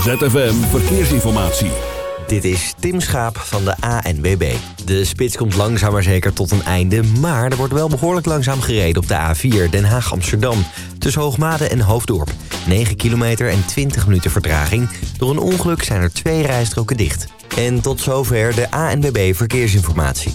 ZFM Verkeersinformatie. Dit is Tim Schaap van de ANWB. De spits komt langzaam maar zeker tot een einde... maar er wordt wel behoorlijk langzaam gereden op de A4 Den Haag-Amsterdam... tussen Hoogmade en Hoofddorp. 9 kilometer en 20 minuten vertraging. Door een ongeluk zijn er twee rijstroken dicht. En tot zover de ANWB Verkeersinformatie.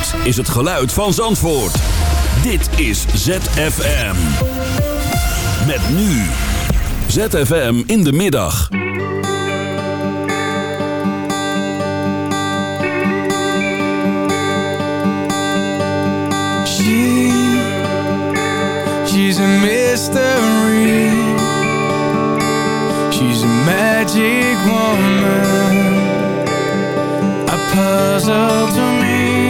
Dit is het geluid van Zandvoort. Dit is ZFM. Met nu. ZFM in de middag. She, she's a mystery. She's a magic woman. A puzzle to me.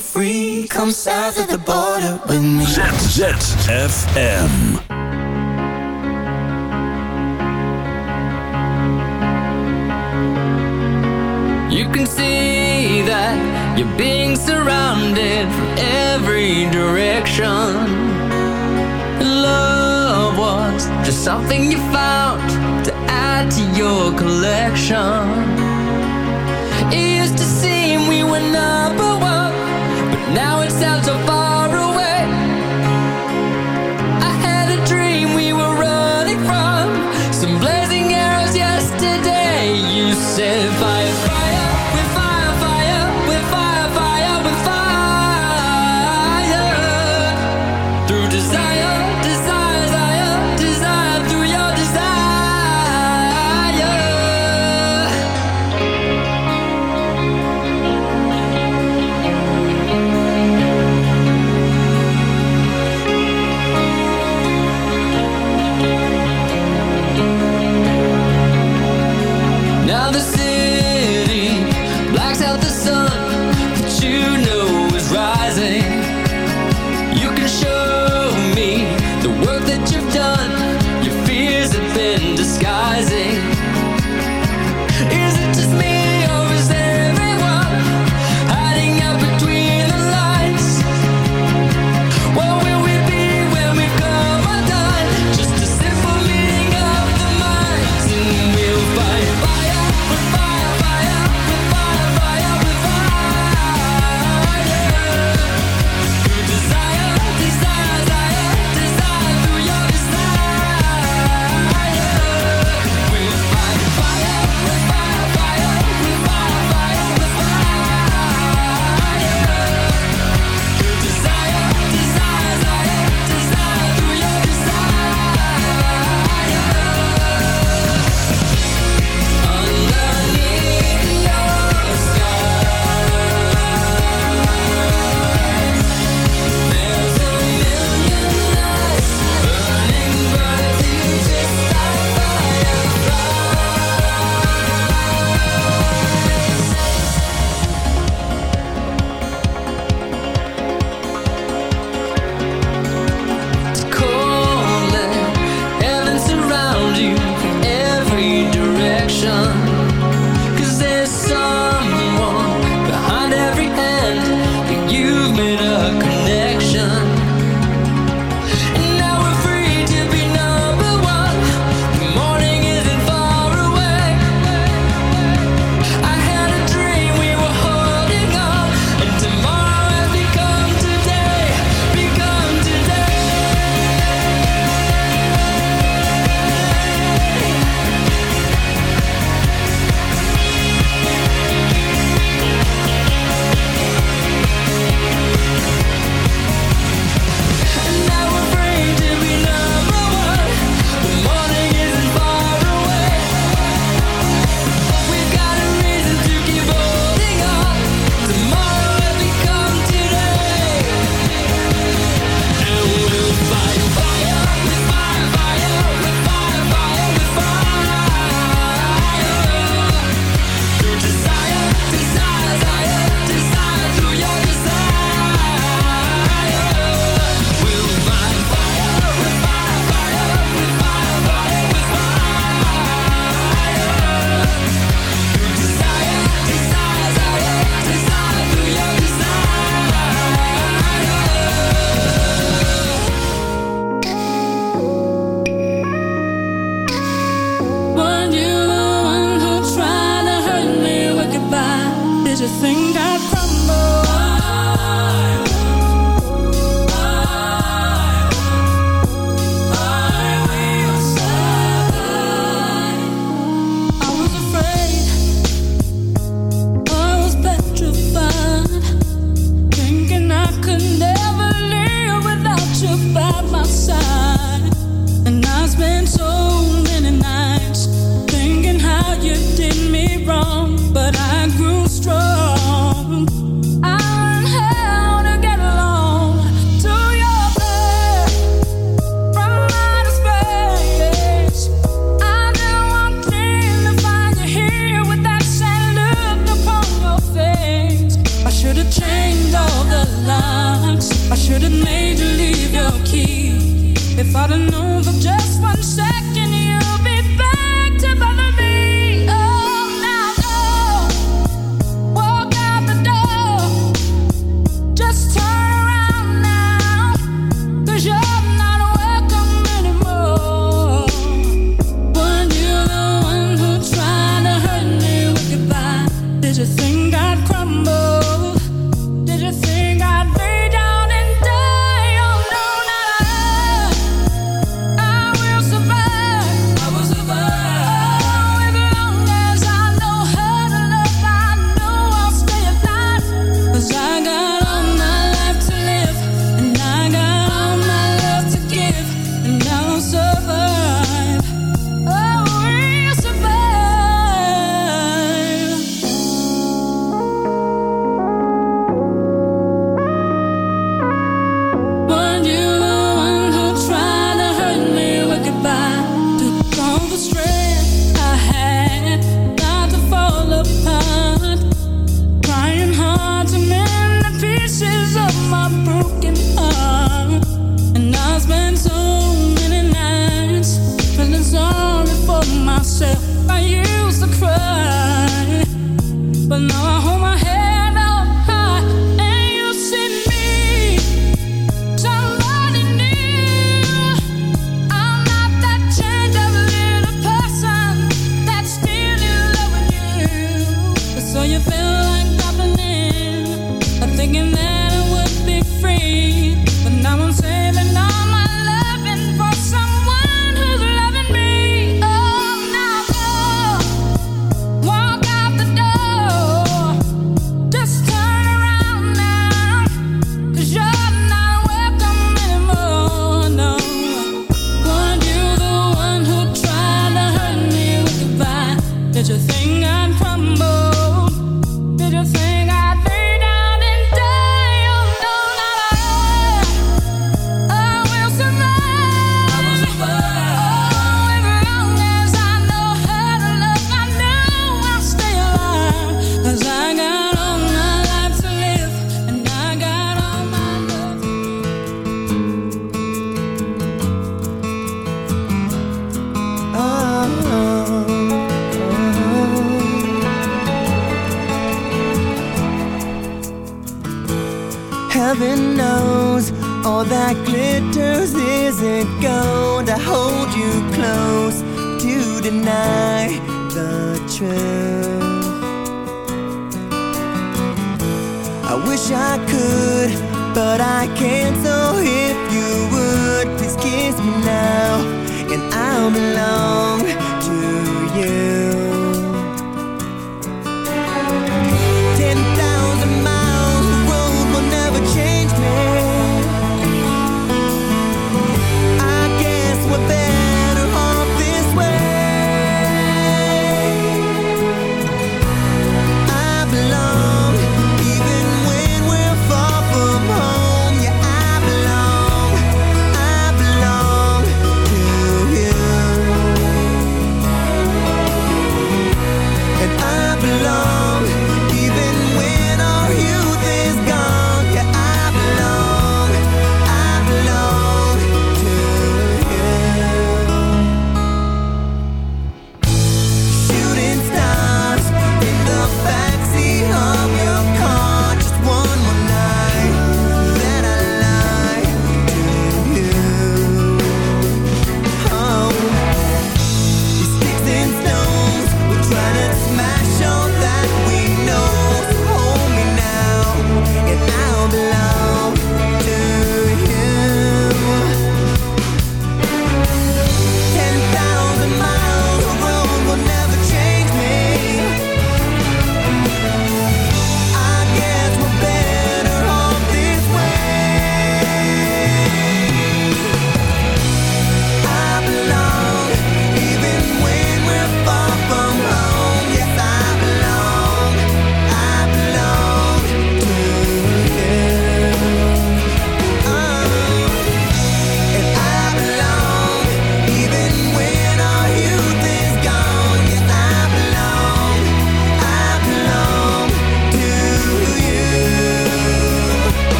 Be free. Come south of the border with me. ZFM. You can see that you're being surrounded from every direction. Love was just something you found to add to your collection. It used to seem we were number You said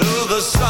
To the song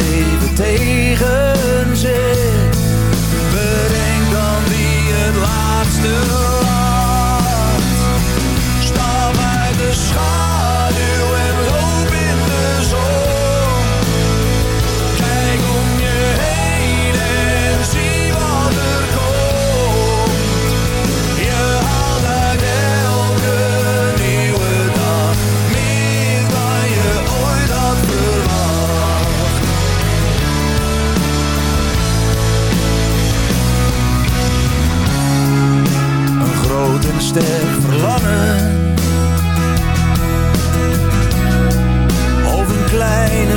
even tegen.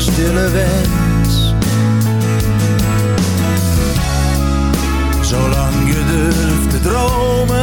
stille wens. Zolang je durft te dromen